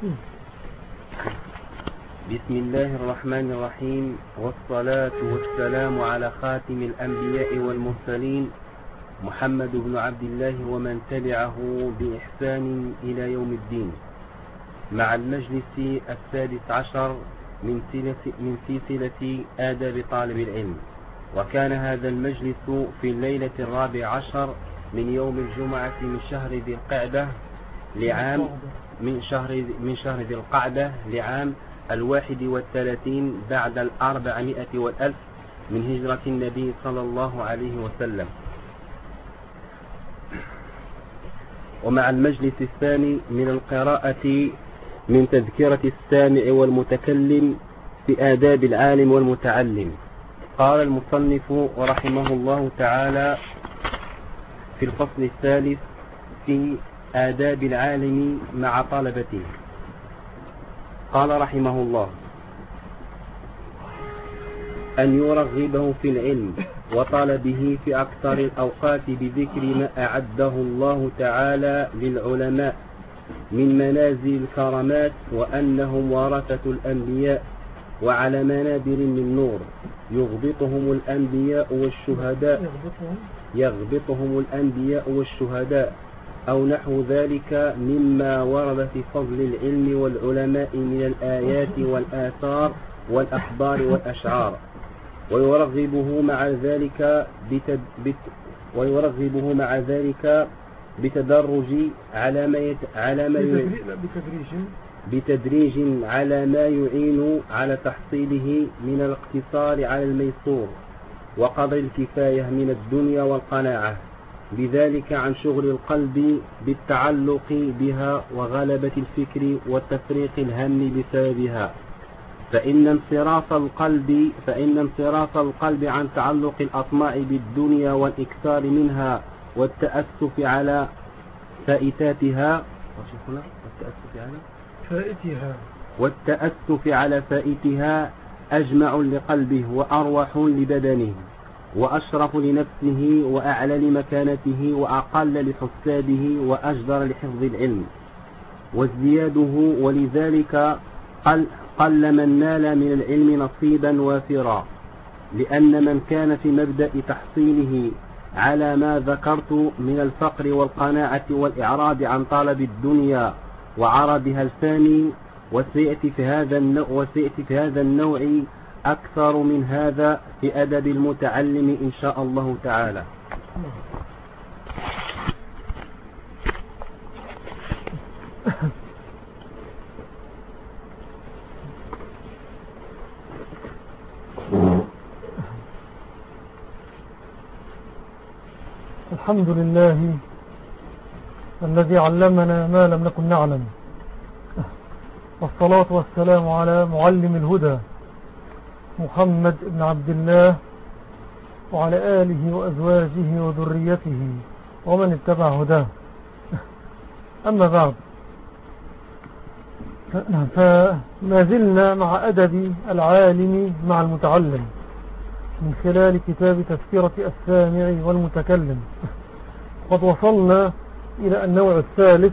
بسم الله الرحمن الرحيم والصلاة والسلام على خاتم الأنبياء والمرسلين محمد بن عبد الله ومن تبعه بإحسان إلى يوم الدين. مع المجلس السادس عشر من سلسلة, من سلسلة آداب طالب العلم. وكان هذا المجلس في الليلة الرابع عشر من يوم الجمعة من شهر ذي القعدة لعام من شهر من شهر ذي القعدة لعام الواحد والثلاثين بعد الأربعمائة والألف من هجرة النبي صلى الله عليه وسلم. ومع المجلس الثاني من القراءة من تذكرة السامع والمتكلم في آداب العالم والمتعلم. قال المصنف رحمه الله تعالى في الفصل الثالث في آداب العالم مع طلبته قال رحمه الله أن يرغبه في العلم وطلبه في أكثر الأوقات بذكر ما أعده الله تعالى للعلماء من منازل الكرامات وأنهم ورثة الأنبياء وعلى منابر من نور يغبطهم الأنبياء والشهداء. يغبطهم الأنبياء والشهداء. أو نحو ذلك مما ورد في فضل العلم والعلماء من الآيات والآثار والأخبار والأشعار. ويرغبه مع ذلك بتد... بت... ويرغبه مع ذلك بتدرج على ما يت... على ما بتدريج. بتدريج على ما يعين على تحصيله من الاقتصار على الميسور وقدر الكفاية من الدنيا والقناعة. بذلك عن شغل القلب بالتعلق بها وغلبة الفكر وتفريق الهم بسببها. فإن انصراف القلب فإن انصراف القلب عن تعلق الأطماع بالدنيا والإكثار منها والتأسف على فائتاتها والتأسف على فائتها. والتأسف على فائتها أجمع لقلبه وأروح لبدنه. وأشرف لنفسه وأعلى لمكانته وأقل لحسابه وأجدر لحفظ العلم. وازدياده ولذلك قل, قل من نال من العلم نصيبا وافرا. لأن من كان في مبدأ تحصيله على ما ذكرت من الفقر والقناعة والإعراض عن طلب الدنيا وعرضها الفاني وسيأتي في هذا النوع وسيأتي في هذا النوع أكثر من هذا في أدب المتعلم إن شاء الله تعالى. الحمد لله الذي علمنا ما لم نكن نعلم. والصلاة والسلام على معلم الهدى. محمد بن عبد الله وعلى آله وأزواجه وذريته ومن اتبع هداه. أما بعد فما زلنا مع أدب العالم مع المتعلم من خلال كتاب تذكرة السامع والمتكلم. قد وصلنا إلى النوع الثالث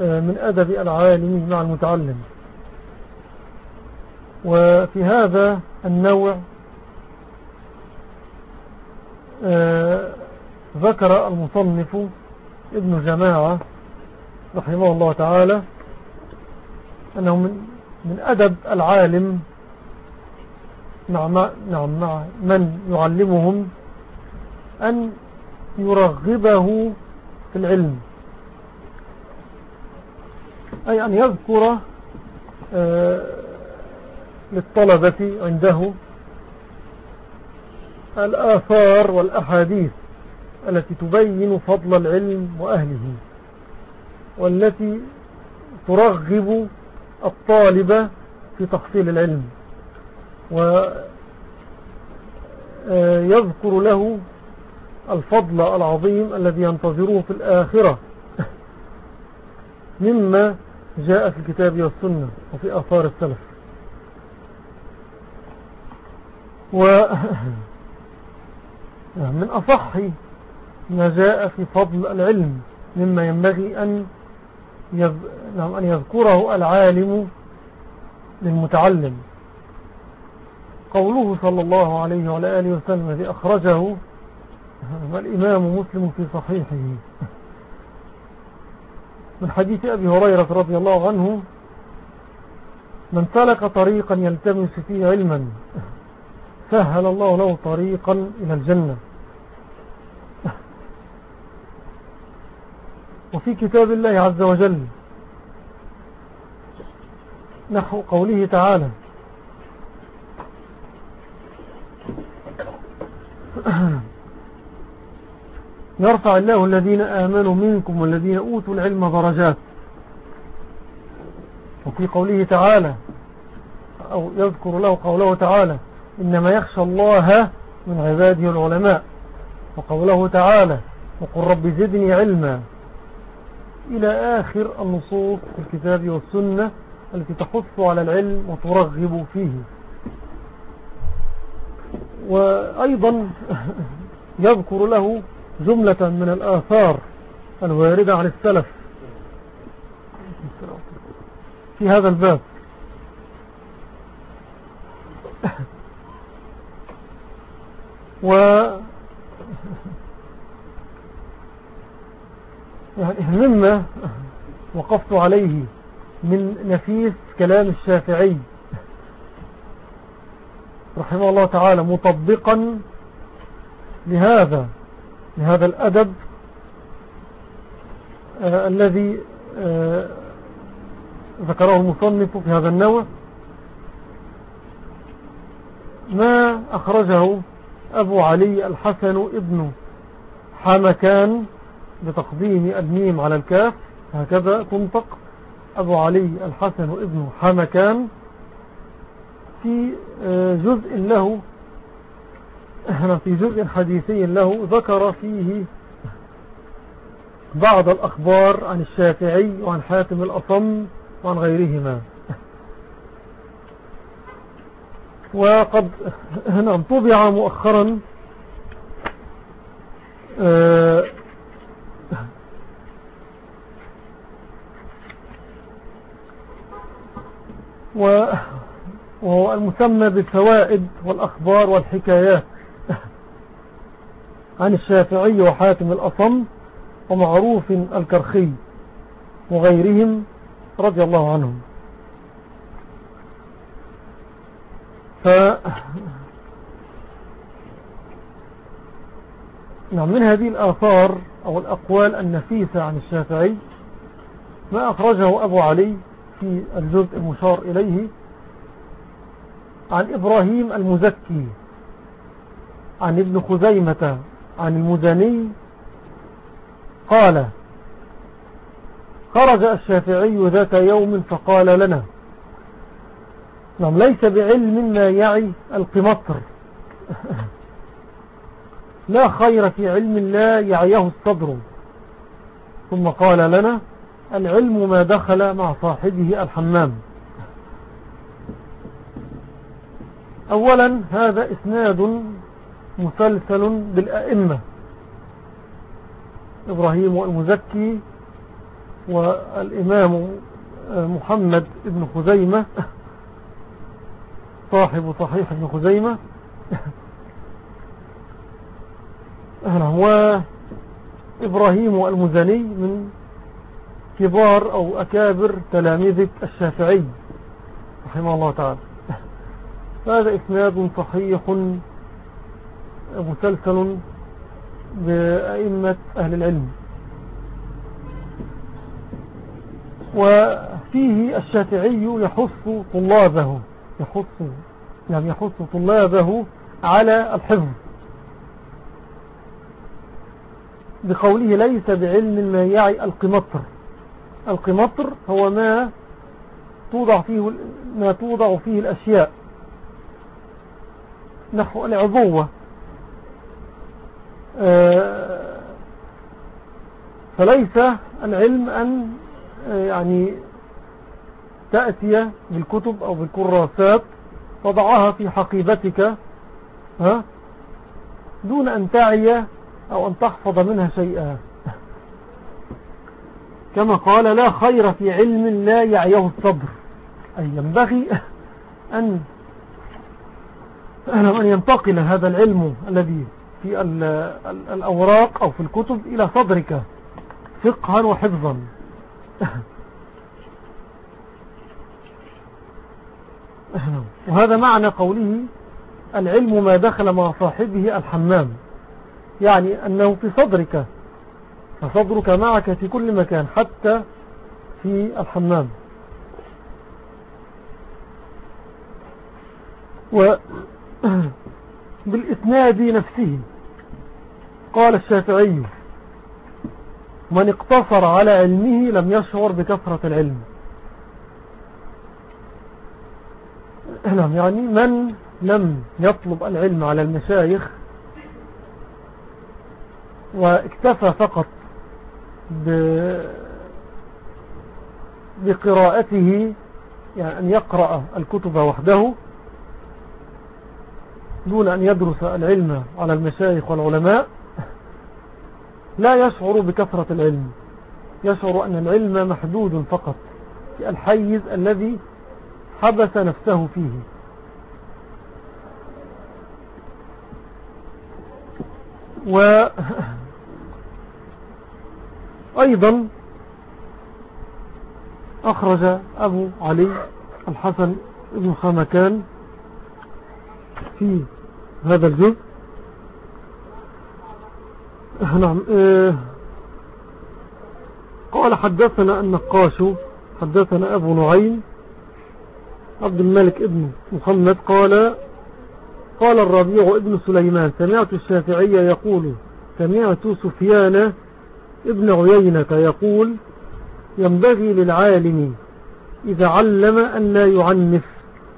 آه، من أدب العالم مع المتعلم. وفي هذا النوع آه، ذكر المصنف ابن جماعة رحمه الله تعالى أنه من, من أدب العالم مع, نعم مع من يعلمهم أن يرغبه في العلم أي أن يذكر آه، للطلبة عنده الآثار والأحاديث التي تبين فضل العلم وأهله والتي ترغب الطالب في تحصيل العلم ويذكر آه، له الفضل العظيم الذي ينتظره في الآخرة مما جاء في الكتاب والسنة وفي آثار السلف. ومن أصح ما جاء في فضل العلم مما ينبغي أن أن يذكره العالم للمتعلم. قوله صلى الله عليه وعلى آله وسلم الذي أخرجه الإمام مسلم في صحيحه. من حديث أبي هريرة رضي الله عنه من سلك طريقا يلتمس فيه علما. سهل الله له طريقا إلى الجنة. وفي كتاب الله عز وجل نحو قوله تعالى يرفع الله الذين آمنوا منكم والذين أوتوا العلم درجات. وفي قوله تعالى أو يذكر له قوله تعالى إنما يخشى الله من عباده العلماء. وقوله تعالى وقل رب زدني علما. إلى آخر النصوص في الكتاب والسنة التي تحث على العلم وترغب فيه. وأيضا يذكر له جملة من الآثار الواردة عن السلف في هذا الباب. و يعني مما وقفت عليه من نفيس كلام الشافعي رحمه الله تعالى مطبقا لهذا لهذا الأدب آه الذي آه ذكره المصنف في هذا النوع. ما أخرجه أبو علي الحسن ابن حمكان بتقديم الميم على الكاف. هكذا تنطق أبو علي الحسن ابن حمكان في آه، جزء له في جزء حديثي له ذكر فيه بعض الأخبار عن الشافعي وعن حاتم الأصم وعن غيرهما. وقد هنا طبع مؤخرا آه، وهو المسمى بالفوائد والأخبار والحكايات. عن الشافعي وحاتم الأصم ومعروف الكرخي وغيرهم رضي الله عنهم. ف نعم من هذه الآثار أو الأقوال النفيسة عن الشافعي ما أخرجه أبو علي في الجزء المشار إليه عن إبراهيم المزكي عن ابن خزيمة عن المزني قال خرج الشافعي ذات يوم فقال لنا نعم ليس بعلم ما يعي القمطر لا خير في علم لا يعيه الصدر. ثم قال لنا العلم ما دخل مع صاحبه الحمام. أولا هذا إسناد مسلسل بالأئمة. إبراهيم المزكي والإمام محمد بن خزيمة. صاحب صحيح ابن خزيمة. هو إبراهيم المزني من كبار أو أكابر تلاميذ الشافعي رحمه الله تعالى. هذا إسناد صحيح مسلسل بأئمة أهل العلم. وفيه الشافعي يحث طلابه يحث يعني يحث طلابه على الحفظ. بقوله ليس بعلم ما يعي القمطر. القمطر هو ما توضع فيه ما توضع فيه الأشياء. نحو العضوة. آه، فليس العلم أن آه، يعني تأتي بالكتب أو بالكراسات تضعها في حقيبتك ها دون أن تعي أو أن تحفظ منها شيئا. كما قال لا خير في علم لا يعيه الصبر. أي ينبغي أن أن ينتقل هذا العلم الذي في الأوراق أو في الكتب إلى صدرك فقها وحفظا. وهذا معنى قوله العلم ما دخل مع صاحبه الحمام. يعني أنه في صدرك فصدرك معك في كل مكان حتى في الحمام. وبالإسناد نفسه قال الشافعي من اقتصر على علمه لم يشعر بكثرة العلم. نعم يعني من لم يطلب العلم على المشايخ واكتفى فقط بقراءته يعني أن يقرأ الكتب وحده دون أن يدرس العلم على المشايخ والعلماء لا يشعر بكثرة العلم. يشعر أن العلم محدود فقط في الحيز الذي حبس نفسه فيه. و أيضا أخرج أبو علي الحسن بن خامكان في هذا الجزء. نعم إيه قال حدثنا النقاش حدثنا أبو نعيم عبد الملك ابن محمد قال قال الربيع ابن سليمان سمعت الشافعية يقول سمعت سفيان ابن عيينة يقول ينبغي للعالم إذا علم أن لا يعنف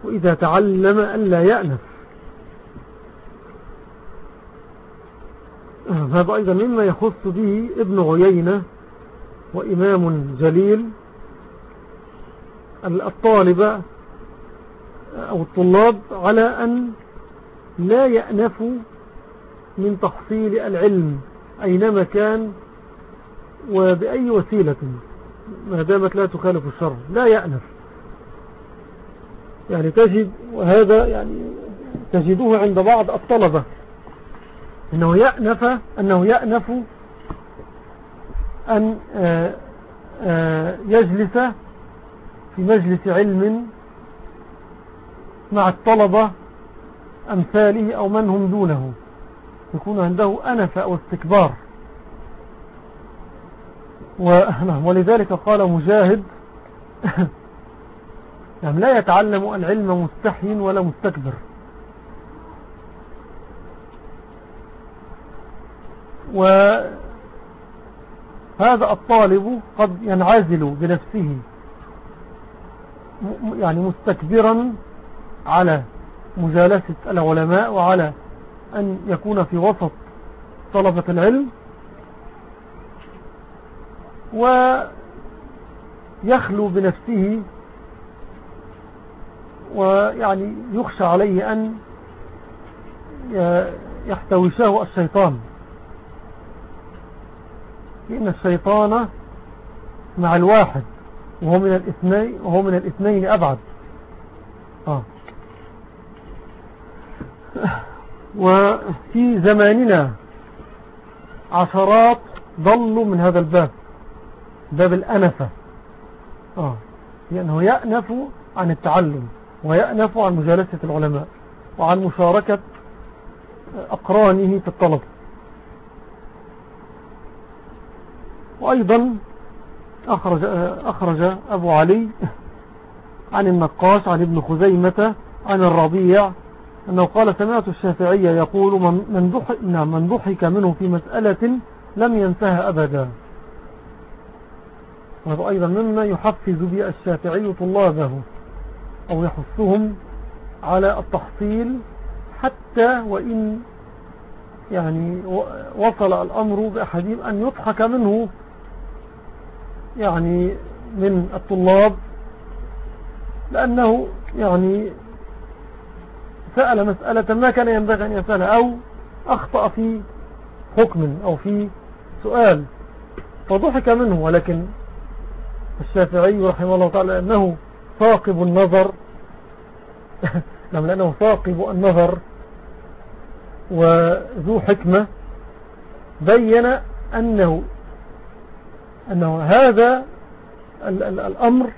وإذا تعلم أن لا يأنف. هذا أيضا مما يخص به ابن عيينة وإمام جليل الطالب أو الطلاب على أن لا يأنفوا من تحصيل العلم أينما كان وبأي وسيلة. ما دامت لا تخالف الشر لا يأنف. يعني تجد وهذا يعني تجده عند بعض الطلبة أنه يأنف أنه يأنف أن آه، آه، يجلس في مجلس علم مع الطلبة أمثاله أو من هم دونه. يكون عنده أنف أو استكبار. نعم، ولذلك قال مجاهد يعني لا يتعلم العلم مستحي ولا مستكبر. وهذا الطالب قد ينعزل بنفسه يعني مستكبرا على مجالسة العلماء وعلى أن يكون في وسط طلبة العلم ويخلو بنفسه ويعني يخشى عليه أن يحتوشه الشيطان لأن الشيطان مع الواحد وهو من الاثنين وهو من الاثنين أبعد آه. وفي زماننا عشرات ضلوا من هذا الباب باب الأنفة آه. لأنه يأنف عن التعلم ويأنف عن مجالسة العلماء وعن مشاركة أقرانه في الطلب وأيضا أخرج, أخرج أبو علي عن النقاش عن ابن خزيمة عن الربيع أنه قال سمعت الشافعية يقول من ضحك, نعم من ضحك منه في مسألة لم ينتهى أبدا. وهذا أيضا مما يحفز به الشافعي طلابه أو يحثهم على التحصيل حتى وإن يعني وصل الأمر بأحدهم أن يضحك منه يعني من الطلاب لأنه يعني سأل مسألة ما كان ينبغي أن يسألها أو أخطأ في حكم أو في سؤال فضحك منه ولكن الشافعي رحمه الله تعالى أنه ثاقب النظر نعم لأنه ثاقب النظر وذو حكمة بين أنه أنه هذا الأمر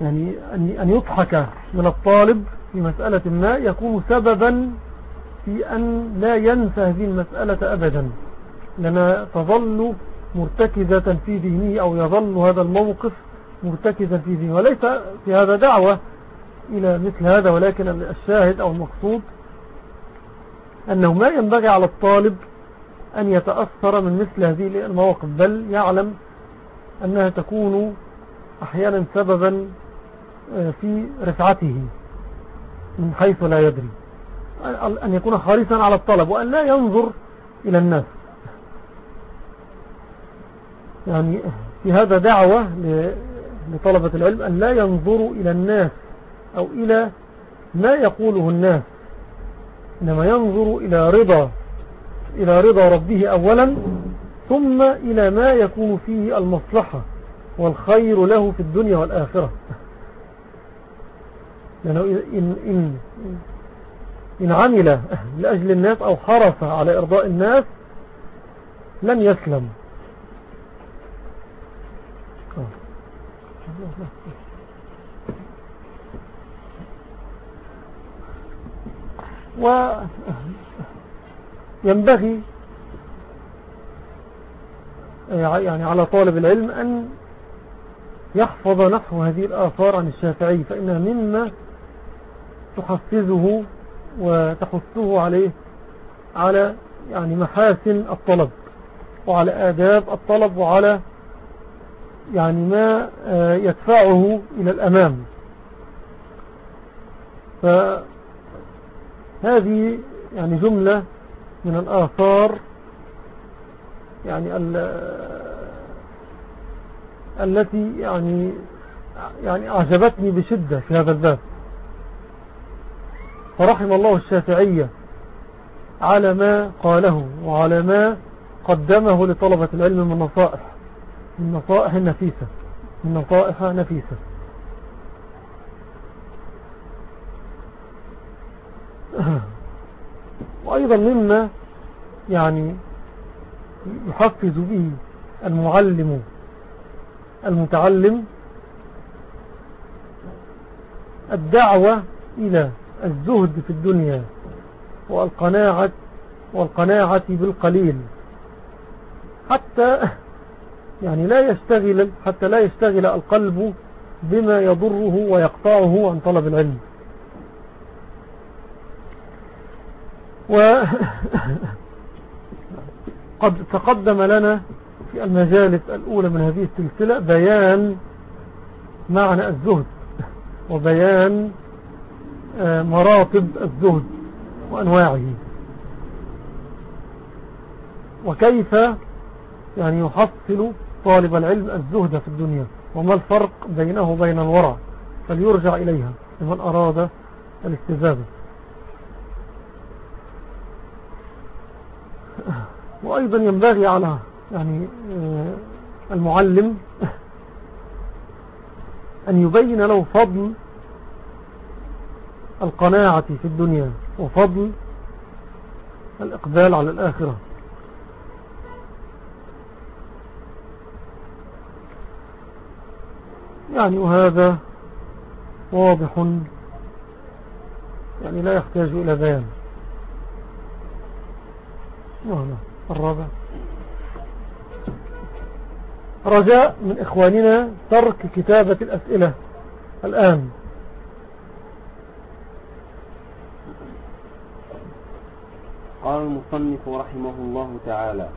يعني أن يضحك من الطالب في مسألة ما يكون سببا في أن لا ينسى هذه المسألة أبدا. لأنها تظل مرتكزة في ذهنه أو يظل هذا الموقف مرتكزا في ذهنه. وليس في هذا دعوة إلى مثل هذا ولكن الشاهد أو المقصود أنه ما ينبغي على الطالب أن يتأثر من مثل هذه المواقف بل يعلم أنها تكون أحيانا سببا آه، في رفعته. من حيث لا يدري. أن يكون حريصا على الطلب وأن لا ينظر إلى الناس. يعني في هذا دعوة لطلبة العلم أن لا ينظروا إلى الناس أو إلى ما يقوله الناس. إنما ينظر إلى رضا إلى رضا ربه أولا ثم إلى ما يكون فيه المصلحة والخير له في الدنيا والآخرة. لأنه إن, إن, إن عمل لأجل الناس أو حرص على إرضاء الناس لن يسلم. وينبغي يعني على طالب العلم أن يحفظ نحو هذه الآثار عن الشافعي فإنها مما تحفزه وتحثه عليه على يعني محاسن الطلب وعلى آداب الطلب وعلى يعني ما آه، يدفعه إلى الأمام. فهذه يعني جملة من الآثار يعني التي يعني يعني أعجبتني بشدة في هذا الباب. فرحم الله الشافعية على ما قاله وعلى ما قدمه لطلبة العلم من نصائح من نصائح نفيسة من نصائح نفيسة. وأيضا مما يعني يحفز به المعلم المتعلم الدعوة إلى الزهد في الدنيا والقناعة والقناعة بالقليل. حتى يعني لا يشتغل حتى لا يشتغل القلب بما يضره ويقطعه عن طلب العلم. وقد تقدم لنا في المجالس الأولى من هذه السلسلة بيان معنى الزهد. وبيان مراتب الزهد وأنواعه. وكيف يعني يحصل طالب العلم الزهد في الدنيا؟ وما الفرق بينه وبين الورع؟ فليرجع إليها لمن أراد الاستزادة. وأيضا ينبغي على يعني آه، المعلم أن يبين له فضل القناعة في الدنيا وفضل الإقبال على الآخرة. يعني وهذا واضح يعني لا يحتاج إلى بيان. الرابع. رجاء من إخواننا ترك كتابة الأسئلة الآن. قال المصنف رحمه الله تعالى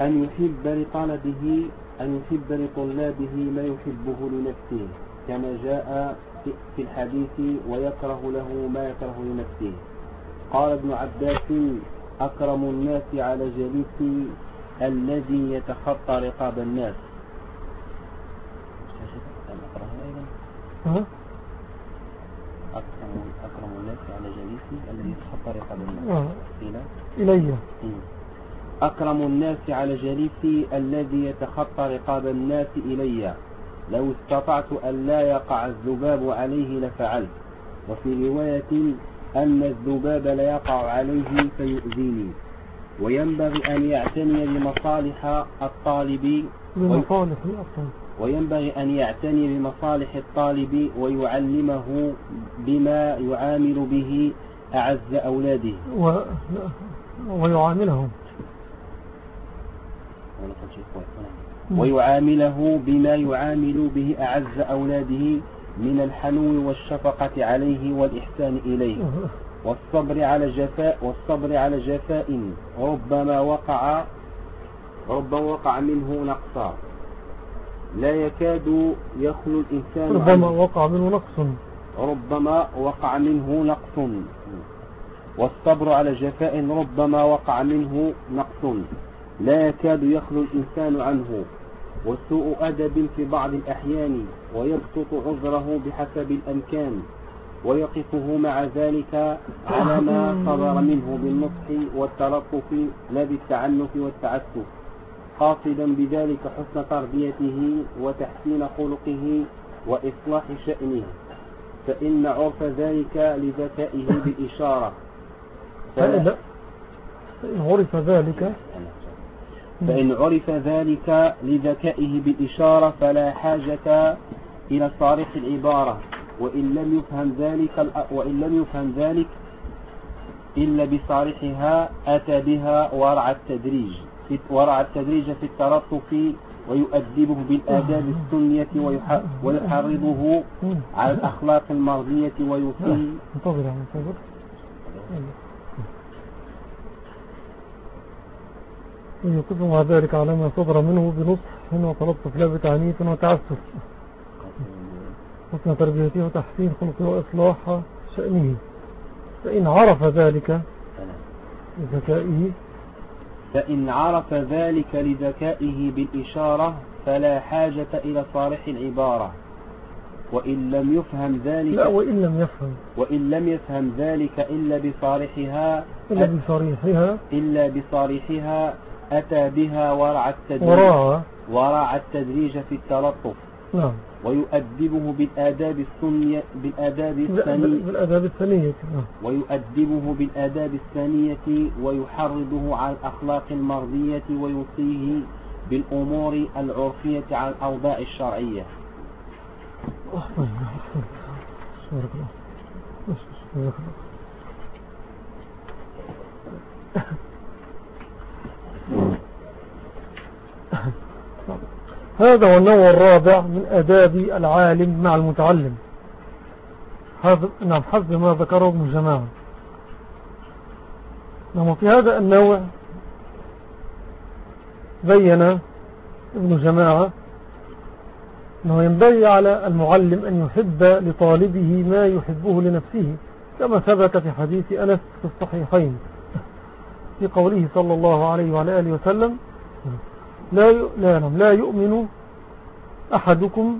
أن يحب لطلبه أن يحب لطلابه ما يحبه لنفسه كما جاء في الحديث ويكره له ما يكره لنفسه. قال ابن عباس أكرم الناس على جليسي الذي يتخطى رقاب الناس. أكرم أكرم الناس على جليسي الذي يتخطى رقاب الناس إلي. أكرم الناس على جليسي الذي يتخطى رقاب الناس إلي. لو استطعت أن لا يقع الذباب عليه لفعلت. وفي رواية أن الذباب لا يقع عليه فيؤذيني. وينبغي أن يعتني بمصالح الطالب. بمصالح الطالب. وينبغي أن يعتني بمصالح الطالب ويعلمه بما يعامل به أعز أولاده. و... ويعاملهم ويعامله بما يعامل به أعز أولاده من الحنو والشفقة عليه والإحسان إليه. والصبر على جفاء والصبر على جفاء ربما وقع ربما وقع منه نقصا. لا يكاد يخلو الإنسان ربما وقع منه نقص. ربما وقع منه نقص. والصبر على جفاء ربما وقع منه نقص. لا يكاد يخلو الإنسان عنه. وسوء أدب في بعض الأحيان ويبسط عذره بحسب الأمكان ويقفه مع ذلك على ما صدر منه بالنصح والتلطف لا بالتعنف والتعسف. قاصدا بذلك حسن تربيته وتحسين خلقه وإصلاح شأنه فإن عرف ذلك لذكائه بالإشارة فإن عرف ذلك. فإن عرف ذلك لذكائه بالإشارة فلا حاجة إلى صارخ العبارة. وإن لم يفهم ذلك وإن لم يفهم ذلك إلا بصارحها أتى بها ورع التدريج. ورع التدريج في الترطف ويؤدبه بالآداب السنية ويحرضه على الأخلاق المرضية ويصلي انتظر انتظر. يقف مع ذلك على ما صدر منه بنصح وتلطف لا بتعنيف وتعسف حسن تربيته وتحسين خلقه وإصلاح شأنه. فإن عرف ذلك لذكائه فإن عرف ذلك لذكائه بالإشارة فلا حاجة إلى صالح العبارة. وإن لم يفهم ذلك لا وإن لم يفهم. وإن لم يفهم ذلك إلا بصالحها إلا بصريحها إلا بصريحها أتى بها ورع التدريج ورع التدريج في التلطف. نعم. ويؤدبه بالآداب السنية بالآداب الثانية بالآداب الثانية نعم. ويؤدبه بالآداب الثانية ويحرضه على الأخلاق المرضية ويوصيه بالأمور العرفية على الأوضاع الشرعية هذا هو النوع الرابع من أداب العالم مع المتعلم. هذا نعم حسب ما ذكره ابن جماعة. نعم في هذا النوع بين ابن جماعة أنه ينبغي على المعلم أن يحب لطالبه ما يحبه لنفسه كما ثبت في حديث أنس في الصحيحين في قوله صلى الله عليه وعلى آله وسلم لا لا نعم لا يؤمن أحدكم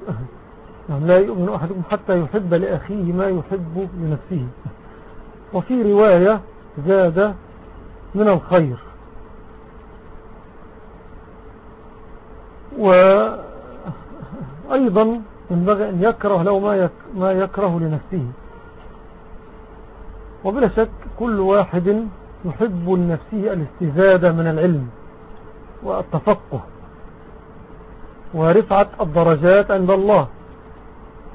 نعم لا يؤمن أحدكم حتى يحب لأخيه ما يحب لنفسه. وفي رواية زاد من الخير. وأيضا ينبغي أن يكره لو ما يكره لنفسه. وبلا شك كل واحد يحب لنفسه الاستزادة من العلم. والتفقه ورفعة الدرجات عند الله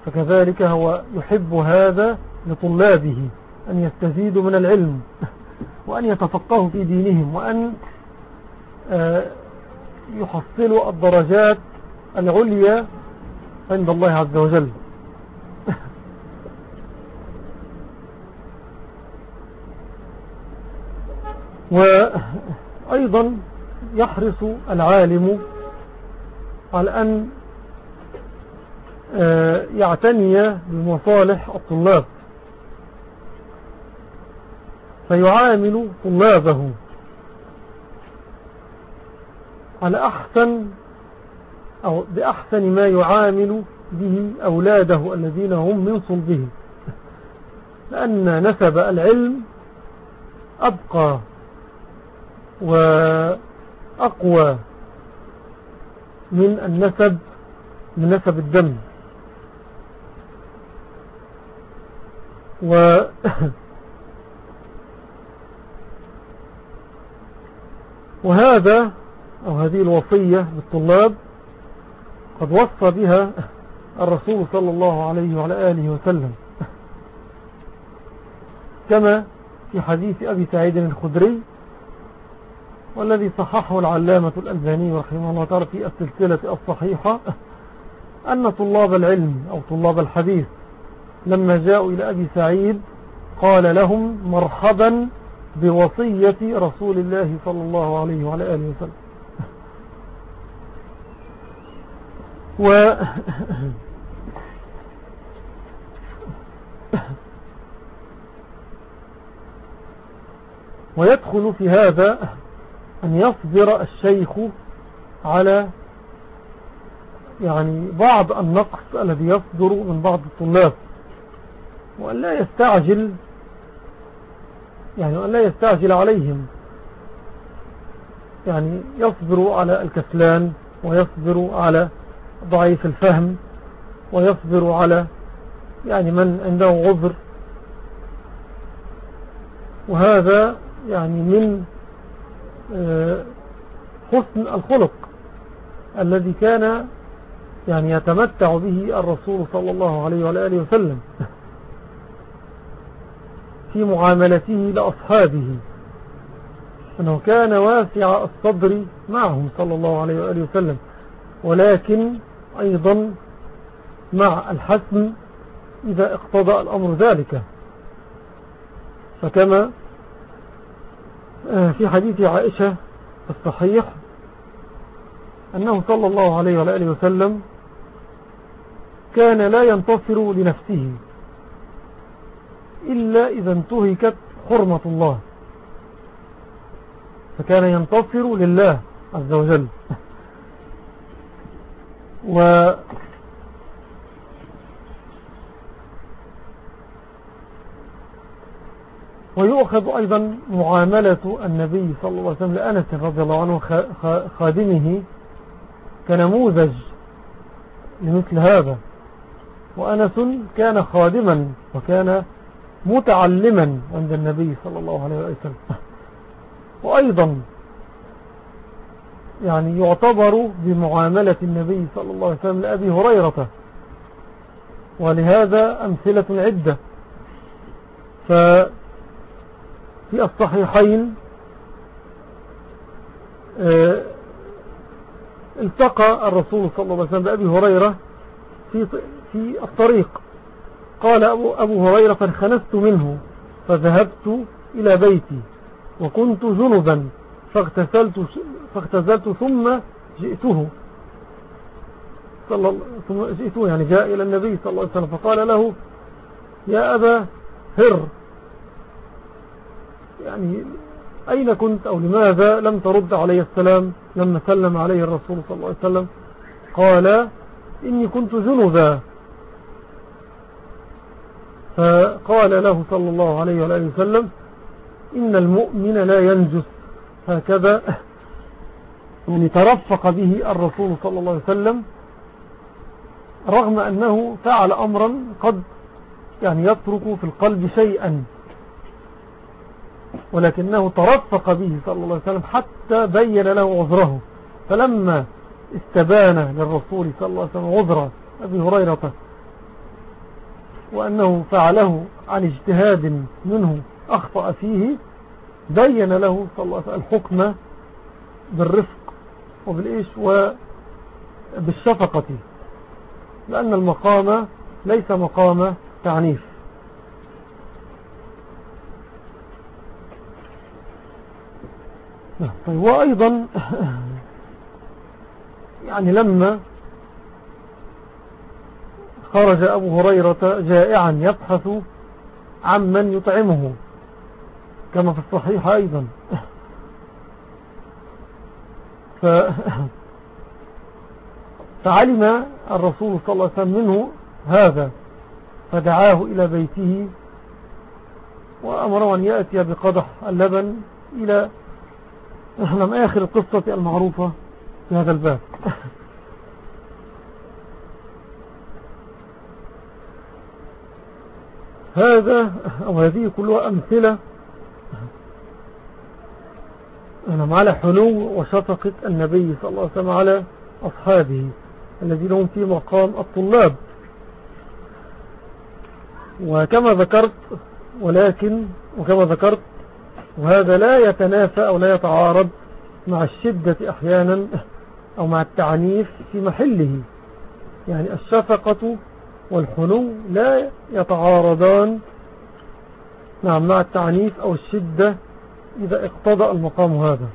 فكذلك هو يحب هذا لطلابه أن يستزيدوا من العلم وأن يتفقهوا في دينهم وأن آه، يحصلوا الدرجات العليا عند الله عز وجل. وأيضا يحرص العالم على أن آه، يعتني بمصالح الطلاب. فيعامل طلابه على أحسن أو بأحسن ما يعامل به أولاده الذين هم من صلبه لأن نسب العلم أبقى و أقوى من النسب من نسب الدم. و وهذا أو هذه الوصية بالطلاب قد وصى بها الرسول صلى الله عليه وعلى آله وسلم. كما في حديث أبي سعيد الخدري والذي صححه العلامة الألباني رحمه الله تعالى في السلسلة الصحيحة أن طلاب العلم أو طلاب الحديث لما جاءوا إلى أبي سعيد قال لهم مرحبا بوصية رسول الله صلى الله عليه وعلى آله وسلم. و ويدخل في هذا أن يصبر الشيخ على يعني بعض النقص الذي يصدر من بعض الطلاب وأن لا يستعجل يعني وأن لا يستعجل عليهم. يعني يصبر على الكسلان ويصبر على ضعيف الفهم ويصبر على يعني من عنده عذر. وهذا يعني من حسن الخلق الذي كان يعني يتمتع به الرسول صلى الله عليه وآله وسلم في معاملته لأصحابه أنه كان واسع الصدر معهم صلى الله عليه وآله وسلم ولكن أيضا مع الحسم إذا اقتضى الأمر ذلك. فكما آه، في حديث عائشة الصحيح أنه صلى الله عليه وآله وسلم كان لا ينتصر لنفسه إلا إذا انتهكت حرمة الله. فكان ينتصر لله عز وجل. و ويؤخذ أيضا معاملة النبي صلى الله عليه وسلم لأنس رضي الله عنه خادمه كنموذج لمثل هذا. وأنس كان خادما وكان متعلما عند النبي صلى الله عليه وسلم. وأيضا يعني يعتبر بمعاملة النبي صلى الله عليه وسلم لأبي هريرة. ولهذا أمثلة عدة ففي الصحيحين آه، التقى الرسول صلى الله عليه وسلم بأبي هريرة في, في الطريق. قال أبو, أبو هريرة فانخنست منه فذهبت إلى بيتي وكنت جنبا فاغتسلت, فاغتسلت ثم جئته. صلى ثم جئته يعني جاء إلى النبي صلى الله عليه وسلم فقال له يا أبا هر يعني أين كنت أو لماذا لم ترد علي السلام لما سلم عليه الرسول صلى الله عليه وسلم؟ قال إني كنت جنبا. فقال له صلى الله عليه وآله وسلم إن المؤمن لا ينجس. هكذا. يعني ترفق به الرسول صلى الله عليه وسلم رغم أنه فعل أمرا قد يعني يترك في القلب شيئا. ولكنه ترفق به صلى الله عليه وسلم حتى بين له عذره. فلما استبان للرسول صلى الله عليه وسلم عذر أبي هريرة وأنه فعله عن اجتهاد منه أخطأ فيه بين له صلى الله عليه وسلم الحكم بالرفق وبالإيش وبالشفقة لأن المقام ليس مقام تعنيف. طيب وأيضا يعني لما خرج أبو هريرة جائعا يبحث عن من يطعمه كما في الصحيح أيضا. ف فعلم الرسول صلى الله عليه وسلم منه هذا فدعاه إلى بيته وأمره أن يأتي بقدح اللبن إلى نعم آخر القصة المعروفة في هذا الباب. هذا أو هذه كلها أمثلة. نعم على حنو وشفقة النبي صلى الله عليه وسلم على أصحابه الذين هم في مقام الطلاب. وكما ذكرت ولكن وكما ذكرت وهذا لا يتنافى أو لا يتعارض مع الشدة أحيانا أو مع التعنيف في محله. يعني الشفقة والحنو لا يتعارضان نعم مع التعنيف أو الشدة إذا اقتضى المقام هذا.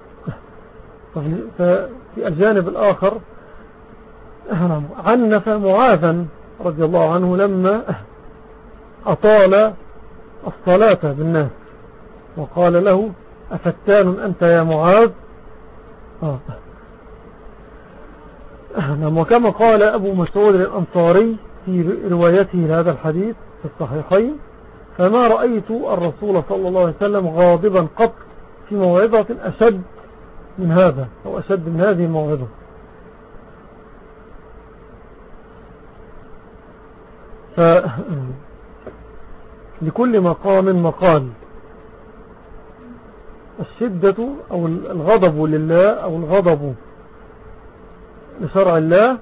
ففي الجانب الآخر نعم، عنف معاذا رضي الله عنه لما أطال الصلاة بالناس. وقال له أفتان أنت يا معاذ؟ آه. نعم وكما قال أبو مسعود الأنصاري في روايته لهذا الحديث في الصحيحين فما رأيت الرسول صلى الله عليه وسلم غاضبا قط في موعظة أشد من هذا أو أشد من هذه الموعظة. ف لكل مقام مقال. الشدة أو الغضب لله أو الغضب لشرع الله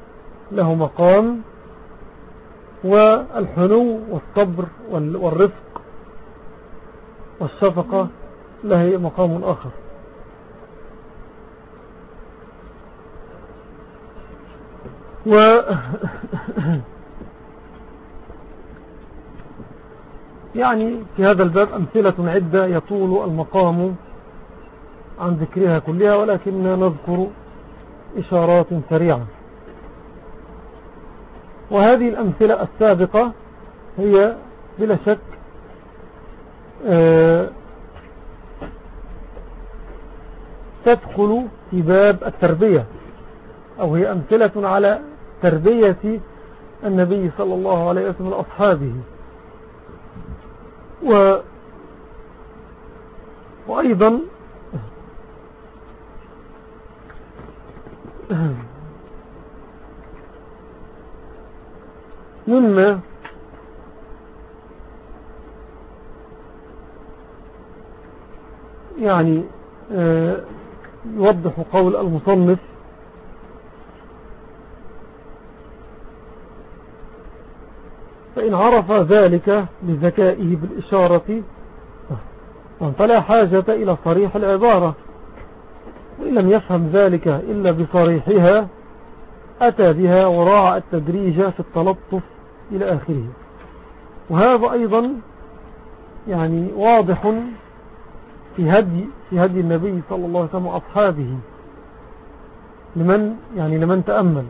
له مقام والحنو والصبر والرفق والشفقة له مقام آخر. و يعني في هذا الباب أمثلة عدة يطول المقام عن ذكرها كلها ولكننا نذكر إشارات سريعة. وهذه الأمثلة السابقة هي بلا شك آه، تدخل في باب التربية أو هي أمثلة على تربية النبي صلى الله عليه وسلم لأصحابه و وأيضا مما يعني آه، يوضح قول المصنف. فإن عرف ذلك لذكائه بالإشارة فلا حاجة إلى صريح العبارة. وإن لم يفهم ذلك إلا بصريحها أتى بها وراع التدريج في التلطف إلى آخره. وهذا أيضا يعني واضح في هدي, في هدي النبي صلى الله عليه وسلم وأصحابه. لمن يعني لمن تأمل.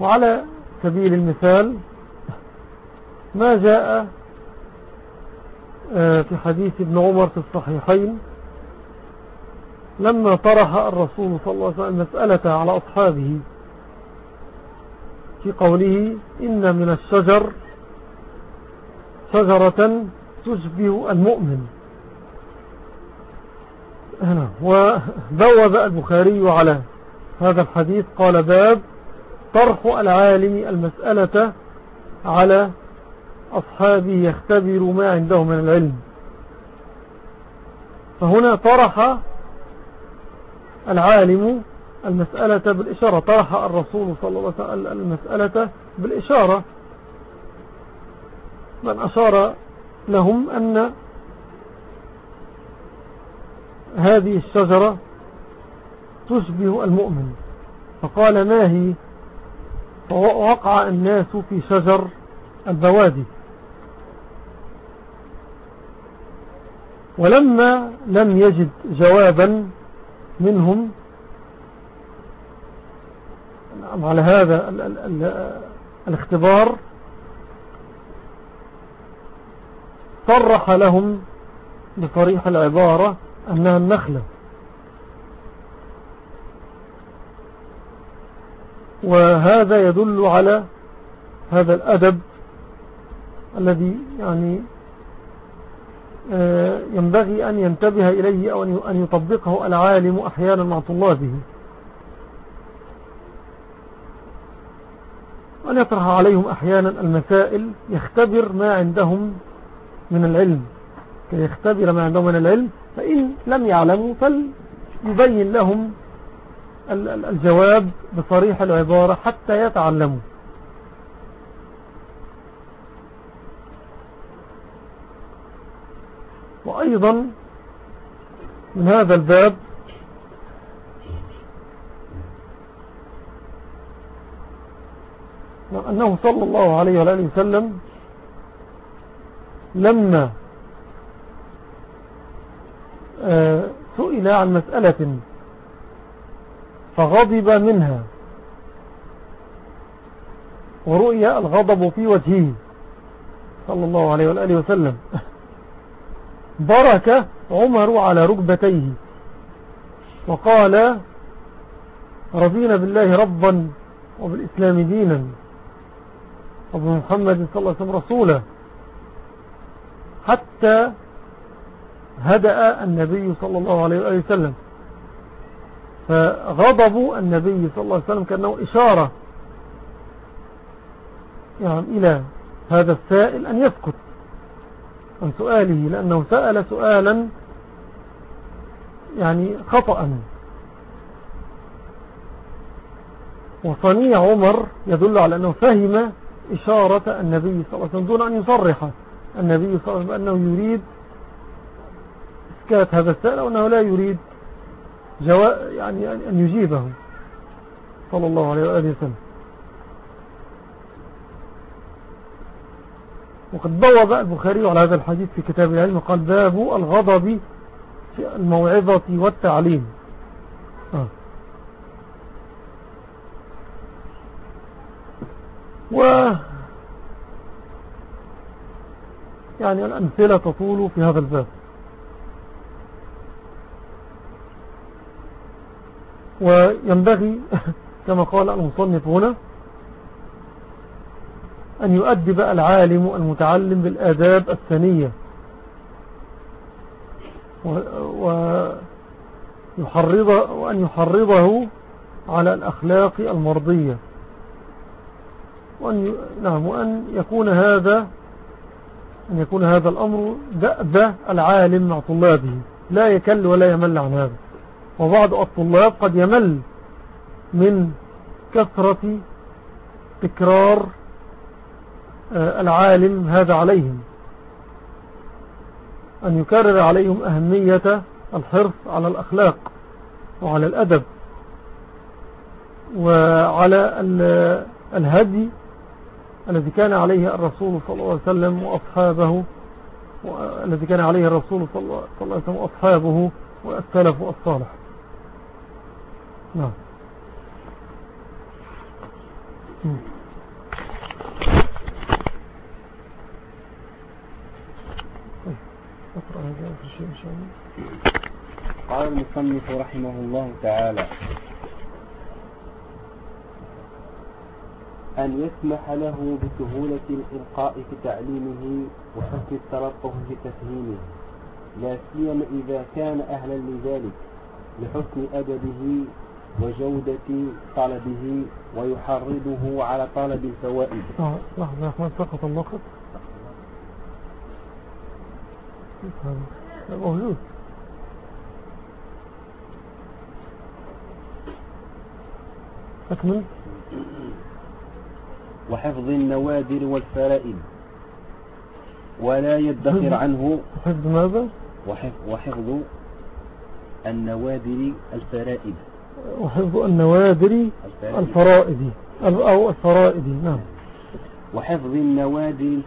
وعلى سبيل المثال ما جاء آه، في حديث ابن عمر في الصحيحين لما طرح الرسول صلى الله عليه وسلم مسألة على أصحابه. في قوله إن من الشجر شجرة تشبه المؤمن. وبوب البخاري على هذا الحديث قال باب طرح العالم المسألة على أصحابه يختبر ما عنده من العلم. فهنا طرح العالم المسألة بالإشارة طرح الرسول صلى الله عليه وسلم المسألة بالإشارة. من أشار لهم أن هذه الشجرة تشبه المؤمن فقال ما هي؟ ووقع الناس في شجر البوادي. ولما لم يجد جوابا منهم على هذا ال ال ال الاختبار صرح لهم بطريق العبارة أنها النخلة. وهذا يدل على هذا الأدب الذي يعني آه، ينبغي أن ينتبه إليه أو أن يطبقه العالم أحيانا مع طلابه. أن يطرح عليهم أحيانا المسائل يختبر ما عندهم من العلم. كي يختبر ما عندهم من العلم فإن لم يعلموا فليبين لهم الجواب بصريح العبارة حتى يتعلموا. وأيضا من هذا الباب أنه صلى الله عليه وآله وسلم لما آه، سئل عن مسألة فغضب منها ورؤي الغضب في وجهه صلى الله عليه وآله وسلم. برك عمر على ركبتيه وقال رضينا بالله ربا وبالإسلام دينا. وبمحمد صلى الله عليه وسلم رسولا حتى هدأ النبي صلى الله عليه وسلم. فغضب النبي صلى الله عليه وسلم كأنه إشارة. يعني إلى هذا السائل أن يسكت عن سؤاله لأنه سأل سؤالا يعني خطأ وصنيع عمر يدل على أنه فهم إشارة النبي صلى الله عليه وسلم دون أن يصرح النبي صلى الله عليه وسلم أنه يريد إسكات هذا السائل وأنه لا يريد جواء يعني أن يجيبه صلى الله عليه وآله وسلم وقد بوض البخاري على هذا الحديث في كتاب العلم قال باب الغضب في الموعظة والتعليم آه. و يعني الأمثلة تطول في هذا الباب. وينبغي كما قال المصنف هنا أن يؤدب العالم المتعلم بالآداب الثانية. ويحرض وأن يحرضه على الأخلاق المرضية. وأن, نعم وأن يكون هذا أن يكون هذا الأمر دأب العالم مع طلابه. لا يكل ولا يمل عن هذا. وبعض الطلاب قد يمل من كثرة تكرار آه، العالم هذا عليهم. أن يكرر عليهم أهمية الحرص على الأخلاق وعلى الأدب وعلى الهدي الذي كان عليه الرسول صلى الله عليه وسلم وأصحابه الذي كان عليه الرسول صلى الله عليه وسلم وأصحابه والسلف الصالح نعم. قال المصنف رحمه الله تعالى أن يسمح له بسهولة الإلقاء في تعليمه وحسن التلطف في تفهيمه لا سيما إذا كان أهلا لذلك لحسن أدبه وجودة طلبه ويحرضه على طلب الفوائد لحظة يا أخوان سقط النقط موجود. أكمل. وحفظ النوادر والفرائد ولا يدخر عنه وحفظ ماذا؟ وحفظ النوادر الفرائد وحفظ النوادر الفرائد أو الفرائد نعم. وحفظ النوادر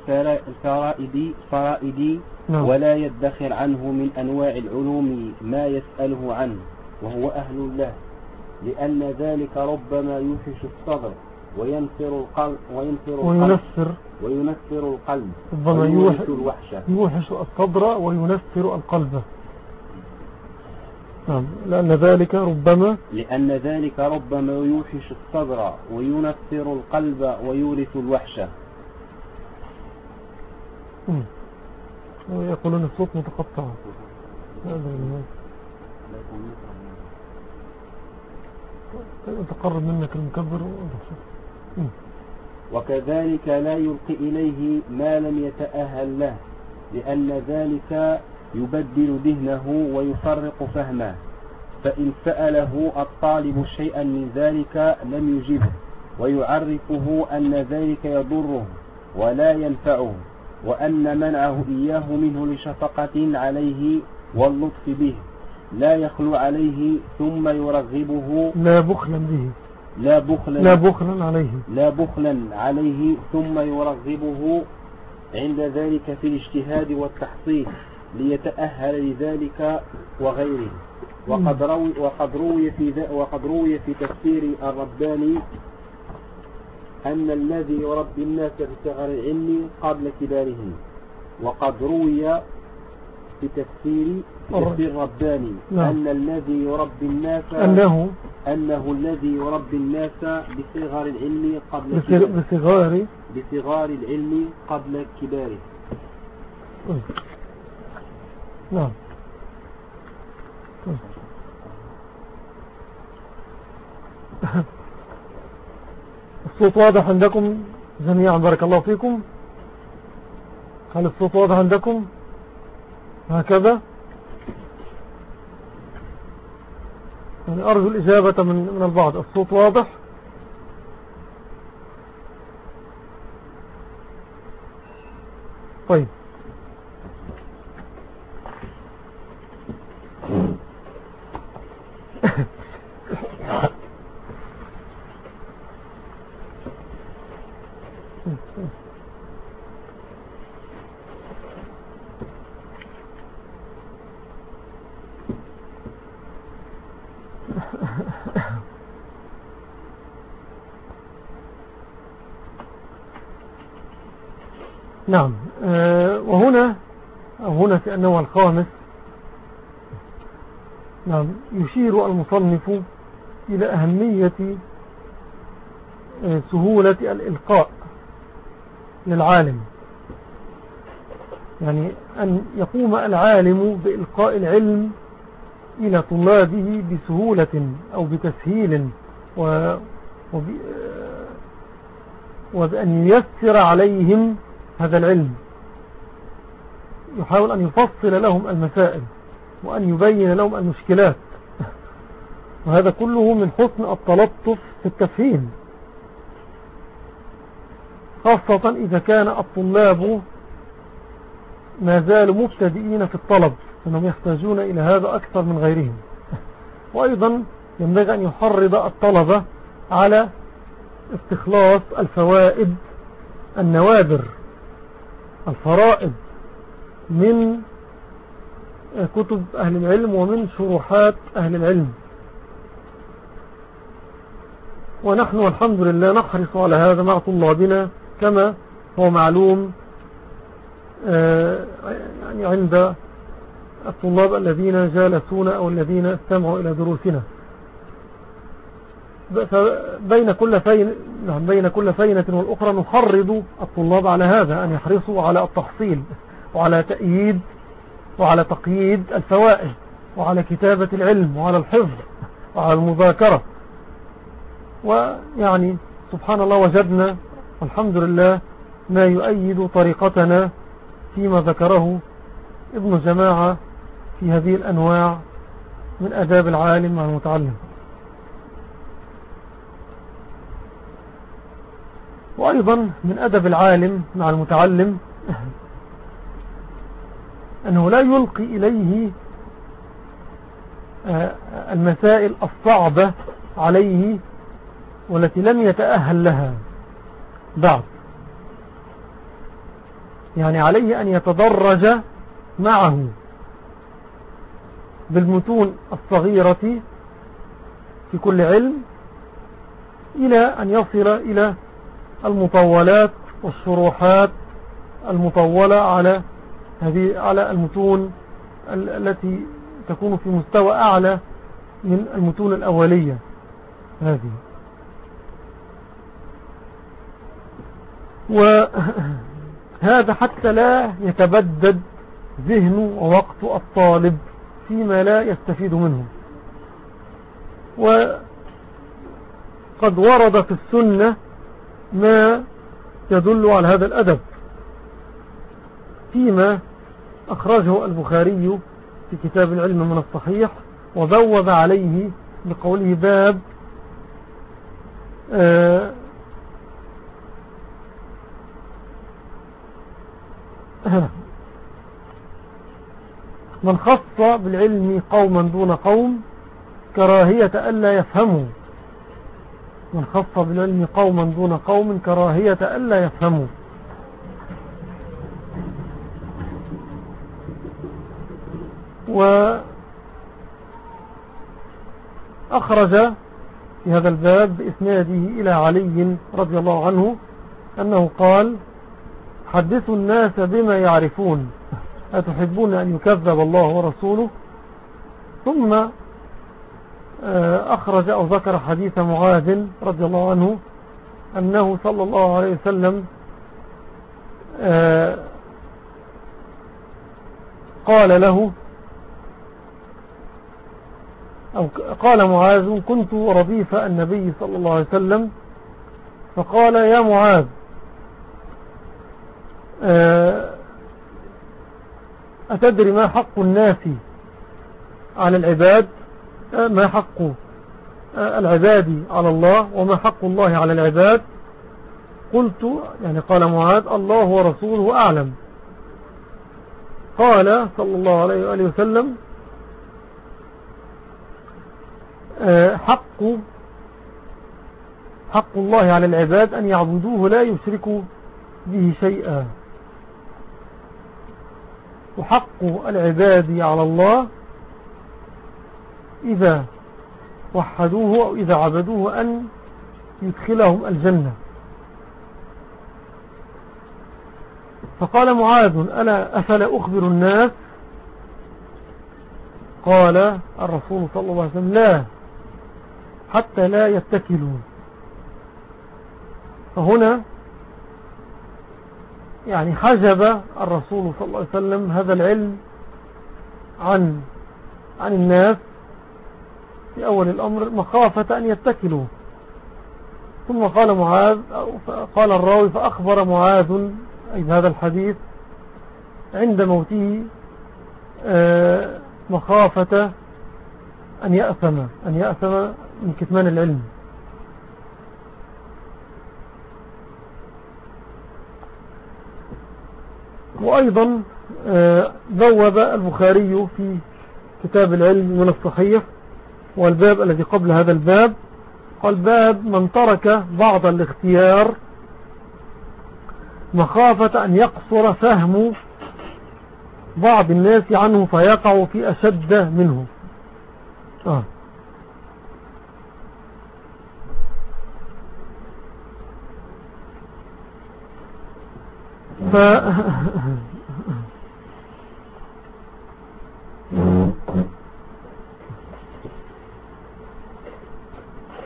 الفرائد فرائد نعم. ولا يدخر عنه من أنواع العلوم ما يسأله عنه وهو أهل له لأن ذلك ربما يوحش الصدر. وينفر القلب وينفر وينفر. وينفر القلب. ربما يوحش الوحشة يوحش الصدر وينفر القلب. نعم لأن ذلك ربما لأن ذلك ربما يوحش الصدر وينفر القلب ويورث الوحشة يقولون الصوت متقطع. تقرب منك المكبر وكذلك لا يلقي إليه ما لم يتأهل له لأن ذلك يبدل ذهنه ويفرق فهمه. فإن سأله الطالب شيئا من ذلك لم يجبه ويعرفه أن ذلك يضره ولا ينفعه وأن منعه إياه منه لشفقة عليه واللطف به لا يخلو عليه ثم يرغبه لا بخلا به. لا بخلا لا بخلا عليه. لا بخلا عليه ثم يرغبه عند ذلك في الاجتهاد والتحصيل ليتأهل لذلك وغيره. وقد روي وقد روي في وقد روي في تفسير الرباني أن الذي يربي الناس بصغر العلم قبل كباره وقد روي في تفسير في تفسير الرباني. نعم. أن الذي يربي الناس أنه أنه الذي يربي الناس بصغر العلم قبل بصغار بصغار العلم قبل كباره. نعم. الصوت واضح عندكم جميعا؟ بارك الله فيكم. هل الصوت واضح عندكم؟ هكذا. يعني أرجو الإجابة من, من البعض. الصوت واضح؟ طيب. نعم. أه وهنا هنا في النوع الخامس نعم يشير المصنف إلى أهمية آه، سهولة الإلقاء للعالم. يعني أن يقوم العالم بإلقاء العلم إلى طلابه بسهولة أو بتسهيل و وبأن ييسر عليهم هذا العلم. يحاول أن يفصل لهم المسائل وأن يبين لهم المشكلات. وهذا كله من حسن التلطف في التفهيم. خاصة إذا كان الطلاب ما زالوا مبتدئين في الطلب أنهم يحتاجون إلى هذا أكثر من غيرهم. وأيضا ينبغي أن يحرض الطلبة على استخلاص الفوائد النوادر. الفرائض من كتب أهل العلم ومن شروحات أهل العلم. ونحن والحمد لله نحرص على هذا مع طلابنا كما هو معلوم آه، يعني عند الطلاب الذين جالسونا أو الذين استمعوا إلى دروسنا. بين كل فين نعم بين كل فينة والأخرى نحرض الطلاب على هذا أن يحرصوا على التحصيل وعلى تأييد وعلى تقييد الفوائد وعلى كتابة العلم وعلى الحفظ وعلى المذاكرة. ويعني سبحان الله وجدنا الحمد لله ما يؤيد طريقتنا فيما ذكره ابن جماعة في هذه الأنواع من أداب العالم المتعلم. وأيضا من أدب العالم مع المتعلم أنه لا يلقي إليه آه، المسائل الصعبة عليه والتي لم يتأهل لها بعد. يعني عليه أن يتدرج معه بالمتون الصغيرة في كل علم إلى أن يصل إلى المطولات والشروحات المطولة على هذه على المتون التي تكون في مستوى أعلى من المتون الأولية هذه. وهذا حتى لا يتبدد ذهن ووقت الطالب فيما لا يستفيد منه. وقد ورد في السنة ما يدل على هذا الأدب فيما أخرجه البخاري في كتاب العلم من الصحيح وبوب عليه بقوله باب آه من خص بالعلم قوما دون قوم كراهية ألا يفهموا. من خص بالعلم قوما دون قوم كراهية ألا يفهموا. وأخرج في هذا الباب بإسناده إلى علي رضي الله عنه أنه قال حدثوا الناس بما يعرفون. أتحبون أن يكذب الله ورسوله؟ ثم أخرج أو ذكر حديث معاذ رضي الله عنه أنه صلى الله عليه وسلم آه، قال له أو قال معاذ كنت رضيف النبي صلى الله عليه وسلم. فقال يا معاذ آه، أتدري ما حق الناس على العباد آه، ما حق العباد على الله وما حق الله على العباد. قلت يعني قال معاذ الله ورسوله أعلم. قال صلى الله عليه وآله وسلم حق حق الله على العباد أن يعبدوه لا يشركوا به شيئا. وحق العباد على الله إذا وحدوه أو إذا عبدوه أن يدخلهم الجنة. فقال معاذ ألا أفلا أخبر الناس؟ قال الرسول صلى الله عليه وسلم لا حتى لا يتكلوا. فهنا يعني حجب الرسول صلى الله عليه وسلم هذا العلم عن عن الناس. في أول الأمر مخافة أن يتكلوا. ثم قال معاذ قال الراوي فأخبر معاذ أي هذا الحديث عند موته آه، مخافة أن يأثم أن يأثم من كتمان العلم. وأيضا آه، بوب البخاري في كتاب العلم من الصحيح والباب الذي قبل هذا الباب قال باب من ترك بعض الاختيار مخافة أن يقصر فهم بعض الناس عنه فيقع في أشد منه آه. ف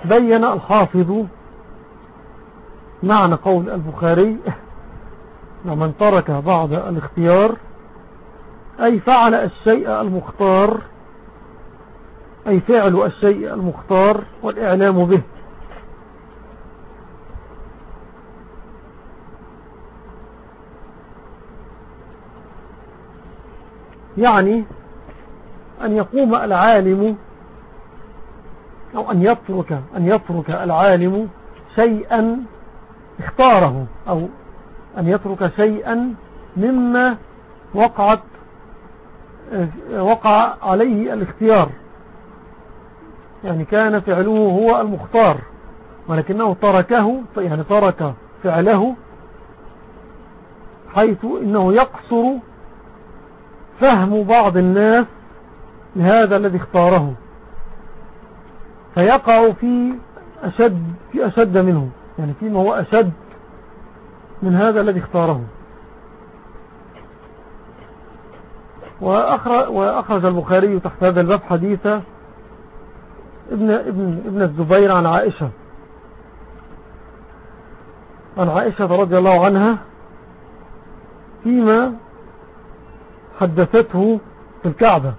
بين الحافظ معنى قول البخاري ومن ترك بعض الاختيار أي فعل الشيء المختار أي فعل الشيء المختار والإعلام به. يعني أن يقوم العالم أو أن يترك, أن يترك العالم شيئا اختاره أو أن يترك شيئا مما وقعت وقع عليه الاختيار. يعني كان فعله هو المختار ولكنه تركه يعني ترك فعله حيث إنه يقصر فهم بعض الناس لهذا الذي اختاره. فيقع في أشد, في أشد منه. يعني فيما هو أشد من هذا الذي اختاره. وأخرج, وأخرج البخاري تحت هذا الباب حديث ابن, ابن, ابن الزبير عن عائشة. عن عائشة رضي الله عنها فيما حدثته في الكعبة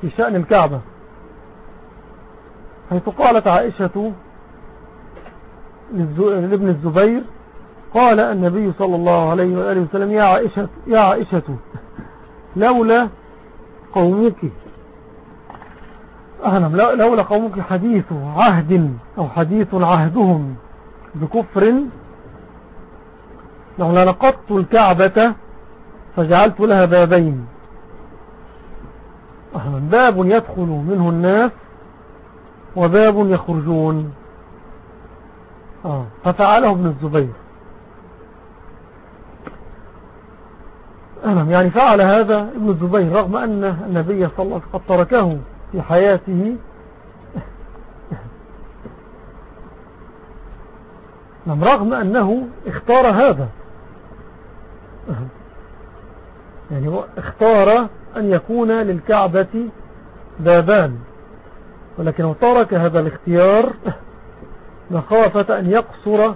في شأن الكعبة. حيث قالت عائشة لابن الزبير قال النبي صلى الله عليه وآله وسلم يا عائشة, يا عائشة لولا قومك أهلم لولا قومك حديث عهد أو حديث عهدهم بكفر. لولا لقطت الكعبة فجعلت لها بابين. باب يدخل منه الناس وباب يخرجون. آه ففعله ابن الزبير. يعني فعل هذا ابن الزبير رغم أن النبي صلى الله عليه وسلم قد تركه في حياته. نعم رغم أنه اختار هذا. يعني اختار أن يكون للكعبة بابان. ولكنه ترك هذا الاختيار مخافة أن يقصر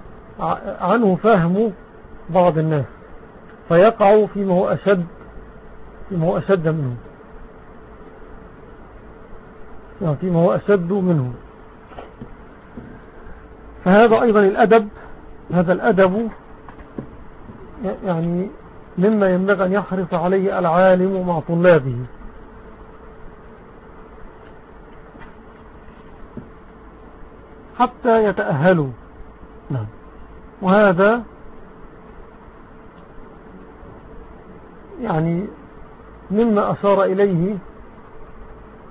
عنه فهم بعض الناس فيقع فيما هو أشد فيما هو أشد منه. يعني فيما هو أشد منه. فهذا أيضا الأدب هذا الأدب يعني مما ينبغي أن يحرص عليه العالم مع طلابه. حتى يتأهلوا. نعم. وهذا يعني مما أشار إليه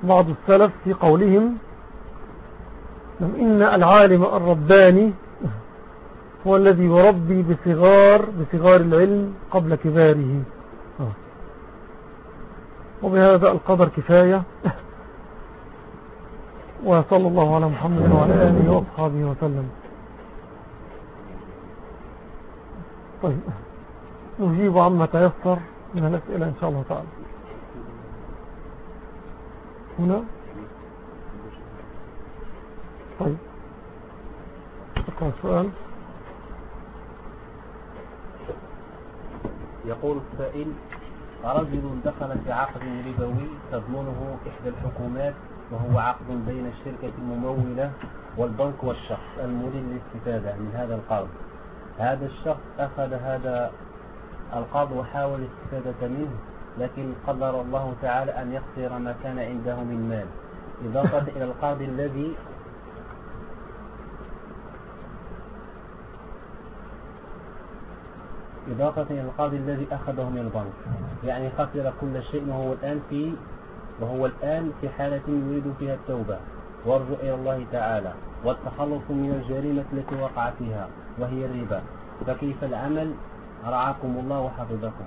بعض السلف في قولهم نعم، إن العالم الرباني هو الذي يربي بصغار بصغار العلم قبل كباره. آه. وبهذا القدر كفاية. وصلى الله على محمد وعلى آله وأصحابه وسلم. طيب. نجيب عما تيسر من الأسئلة إن شاء الله تعالى. هنا. طيب. أقرأ السؤال يقول السائل رجل دخل في عقد ربوي تضمنه إحدى الحكومات وهو عقد بين الشركة الممولة والبنك والشخص المريد للاستفادة من هذا القرض. هذا الشخص أخذ هذا القرض وحاول الاستفادة منه لكن قدر الله تعالى أن يخسر ما كان عنده من مال. إضافة إلى القرض الذي إضافة إلى القرض الذي أخذه من البنك. يعني خسر كل شيء وهو الآن في وهو الآن في حالة يريد فيها التوبة. والرجوع إلى الله تعالى والتخلص من الجريمة التي وقع فيها وهي الربا. فكيف العمل؟ رعاكم الله وحفظكم.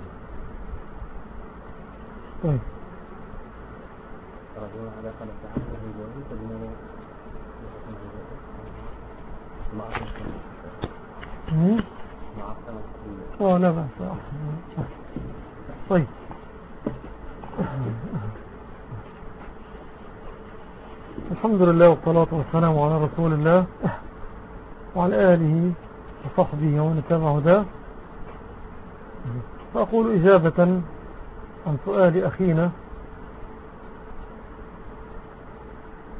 طيب. لا بأس. طيب. الحمد لله والصلاة والسلام على رسول الله وعلى آله وصحبه ومن اتبع هداه فأقول إجابة عن سؤال أخينا.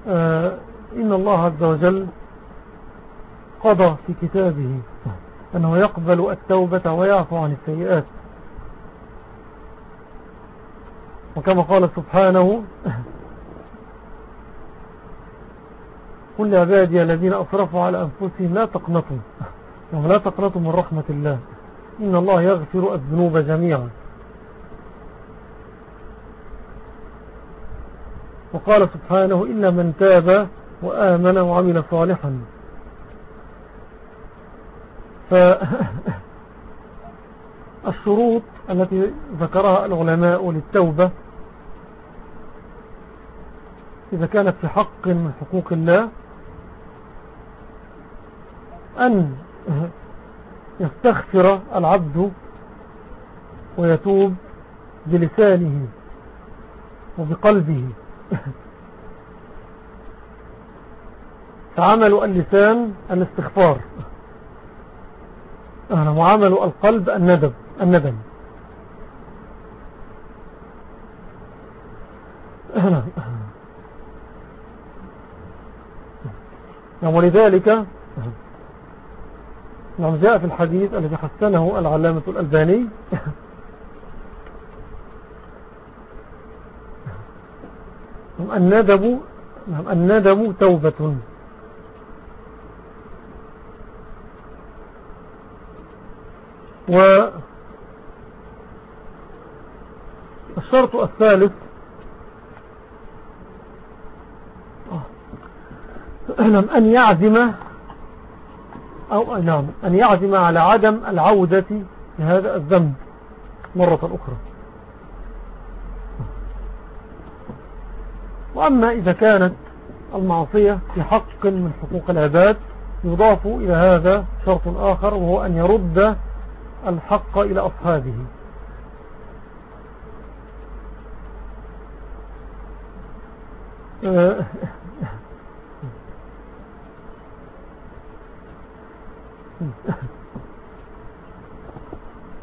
آه إن الله عز وجل قضى في كتابه أنه يقبل التوبة ويعفو عن السيئات. وكما قال سبحانه قل عبادي الذين أصرفوا على أنفسهم لا تقنطوا. لا تقنطوا من رحمة الله. إن الله يغفر الذنوب جميعا. وقال سبحانه إلا من تاب وآمن وعمل صالحا. فالشروط التي ذكرها العلماء للتوبة إذا كانت في حق من حقوق الله أن يستغفر العبد ويتوب بلسانه وبقلبه. فعمل اللسان الاستغفار. وعمل القلب الندم. نعم ولذلك نعم جاء في الحديث الذي حسنه العلامة الألباني. نعم الندم نعم الندم توبة. و الشرط الثالث نعم أن يعزم أو نعم أن يعزم على عدم العودة لهذا الذنب مرة أخرى. وأما إذا كانت المعصية في حق من حقوق العباد يضاف إلى هذا شرط آخر وهو أن يرد الحق إلى أصحابه.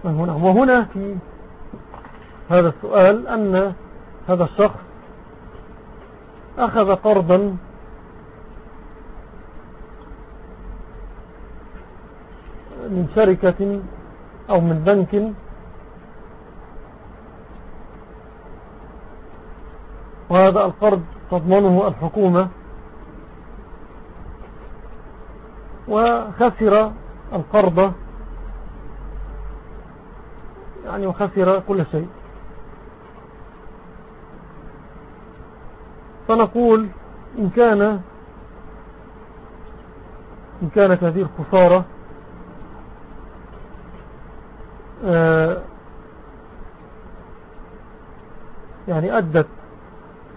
وهنا في هذا السؤال أن هذا الشخص أخذ قرضا من شركة أو من بنك وهذا القرض تضمنه الحكومة وخسر القرض يعني وخسر كل شيء. فنقول إن كان إن كانت هذه الخسارة آه، يعني أدت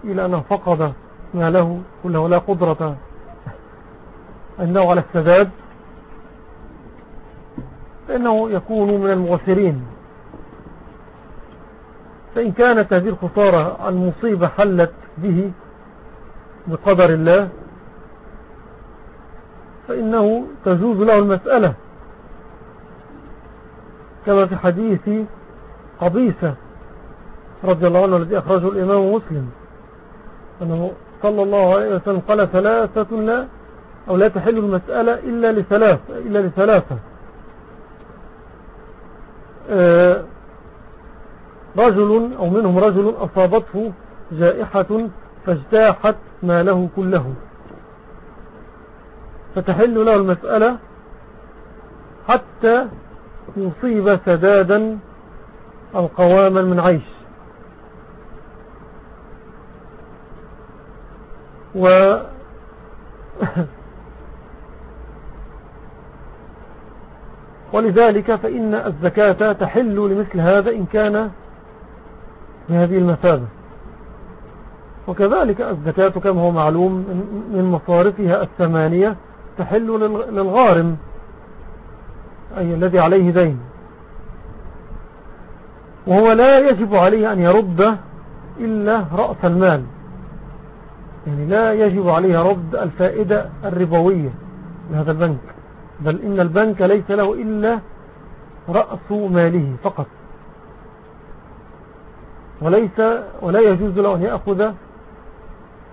إلى أنه فقد ما له كله لا قدرة أنه على السداد. فإنه يكون من المغفرين. فإن كانت هذه الخسارة المصيبة حلت به بقدر الله فإنه تجوز له المسألة. كما في حديث قبيسة رضي الله عنه الذي أخرجه الإمام مسلم أنه صلى الله عليه وسلم قال ثلاثة لا أو لا تحل المسألة إلا لثلاثة إلا لثلاثة. رجل أو منهم رجل أصابته جائحة فاجتاحت ما له كله. فتحل له المسألة حتى يصيب سدادا أو قواما من عيش. و ولذلك فإن الزكاة تحل لمثل هذا إن كان بهذه المثابة. وكذلك الزكاة كما هو معلوم من مصارفها الثمانية تحل للغارم أي الذي عليه دين. وهو لا يجب عليه أن يرد إلا رأس المال. يعني لا يجب عليه رد الفائدة الربوية لهذا البنك. بل إن البنك ليس له إلا رأس ماله فقط. وليس ولا يجوز له أن يأخذ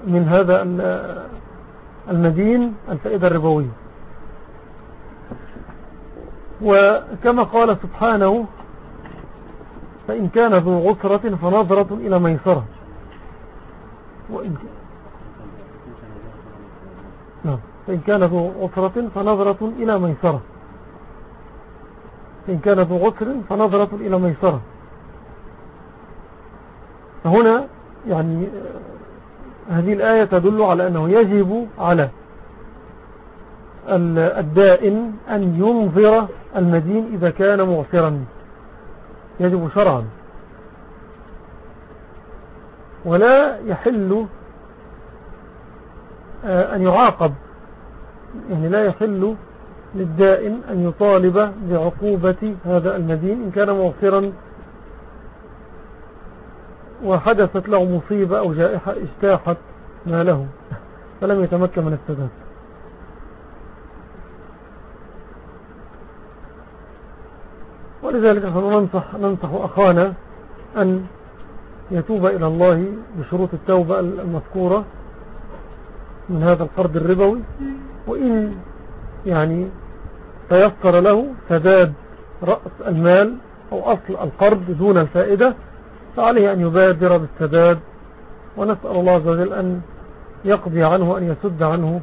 من هذا المدين الفائدة الربوية. وكما قال سبحانه فإن كان ذو غسرة فنظرة إلى ميسرة. وإن نعم. فإن كان ذو غسرة فنظرة إلى ميسرة. فإن كان ذو غسر فنظرة إلى ميسرة. فهنا يعني هذه الآية تدل على أنه يجب على الدائن أن ينظر المدين إذا كان معصرا يجب شرعا. ولا يحل آه، أن يعاقب يعني لا يحل للدائن أن يطالب بعقوبة هذا المدين إن كان مغفرا وحدثت له مصيبة أو جائحة اجتاحت ما له فلم يتمكن من السداد. ولذلك ننصح, ننصح أخانا أن يتوب إلى الله بشروط التوبة المذكورة من هذا القرض الربوي. وإن يعني تيسر له سداد رأس المال أو أصل القرض دون الفائدة فعليه أن يبادر بالسداد ونسأل الله عز وجل أن يقضي عنه وأن يسد عنه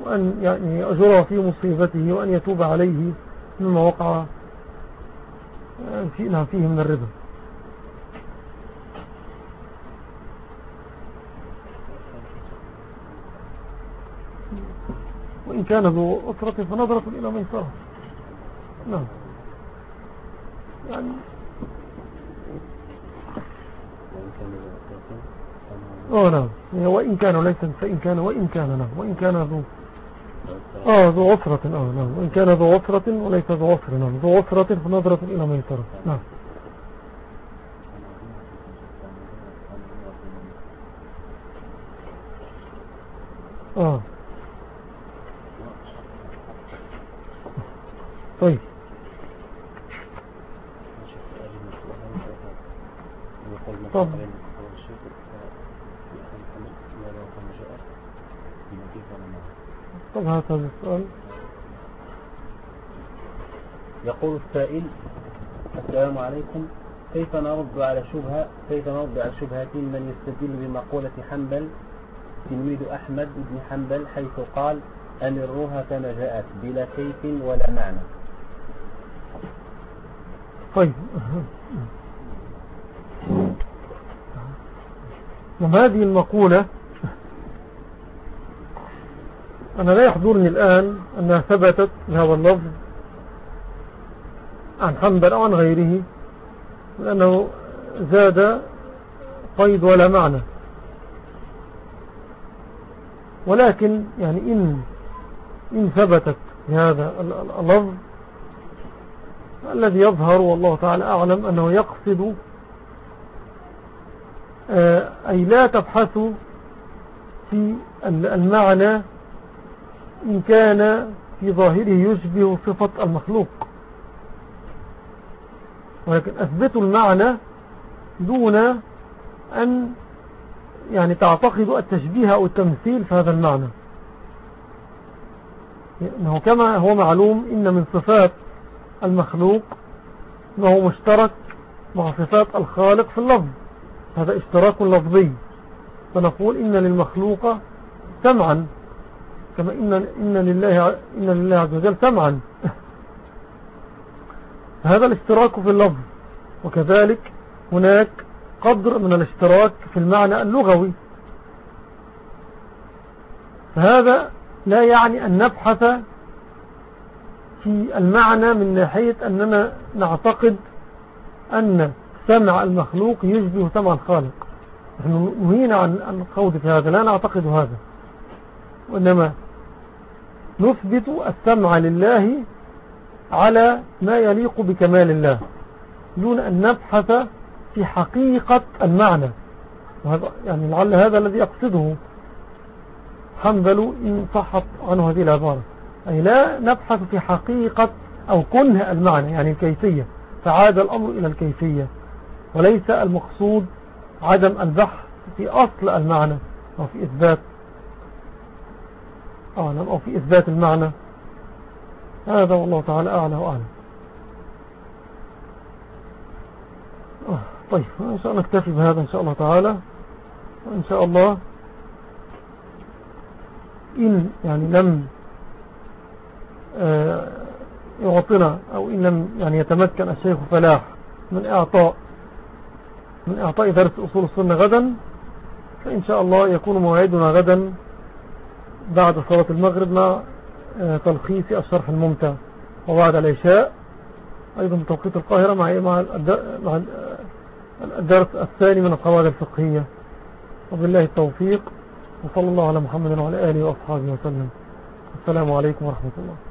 وأن يعني أجره في مصيبته وأن يتوب عليه مما وقع فيه من الربا وإن كان ذو أسرة فنظرة إلى ميسرة نعم. يعني آه نعم. وإن كان وليس فإن كان وإن كان نعم. وإن كان ذو آه ذو عسرة آه نعم. وإن كان ذو عسرة وليس ذو عسر نعم. ذو عسرة فنظرة إلى ميسرة نعم. آه. طيب. طب. طب هذا السؤال. يقول السائل السلام عليكم. كيف نرد على شبهة كيف نرد على شبهة من يستدل بمقولة حنبل؟ تلميذ أحمد بن حنبل حيث قال أمروها كما جاءت بلا كيف ولا معنى. طيب. هذه المقولة أنا لا يحضرني الآن أنها ثبتت بهذا اللفظ عن حنبل أو عن غيره لأنه زاد قيد ولا معنى. ولكن يعني إن, إن ثبتت بهذا اللفظ الذي يظهر والله تعالى أعلم أنه يقصد آه، أي لا تبحثوا في المعنى إن كان في ظاهره يشبه صفة المخلوق. ولكن أثبتوا المعنى دون أن يعني تعتقدوا التشبيه أو التمثيل في هذا المعنى. إنه كما هو معلوم إن من صفات المخلوق ما هو مشترك مع صفات الخالق في اللفظ. هذا اشتراك لفظي. فنقول إن للمخلوق سمعا كما إن, إن, لله, إن لله عز وجل سمعا. هذا الاشتراك في اللفظ. وكذلك هناك قدر من الاشتراك في المعنى اللغوي. فهذا لا يعني أن نبحث في المعنى من ناحية أننا نعتقد أن سمع المخلوق يشبه سمع الخالق. نحن نهينا عن الخوض في هذا لا نعتقد هذا. وإنما نثبت السمع لله على ما يليق بكمال الله دون أن نبحث في حقيقة المعنى. وهذا يعني لعل هذا الذي يقصده حنبل إن صحت عنه هذه العبارة. أي لا نبحث في حقيقة أو كنه المعنى يعني الكيفية. فعاد الأمر إلى الكيفية. وليس المقصود عدم البحث في أصل المعنى أو في إثبات أعلم أو في إثبات المعنى. هذا والله تعالى أعلى وأعلم آه، طيب إن شاء الله نكتفي بهذا إن شاء الله تعالى. وإن شاء الله إن يعني لم آه، يعطنا أو إن لم يعني يتمكن الشيخ فلاح من إعطاء من إعطاء درس أصول السنة غدا فإن شاء الله يكون موعدنا غدا بعد صلاة المغرب مع آه، تلخيص الشرح الممتع وبعد العشاء. أيضا بتوقيت القاهرة مع مع الدرس الثاني من القواعد الفقهية. وبالله التوفيق وصلى الله على محمد وعلى آله وأصحابه وسلم. السلام عليكم ورحمة الله.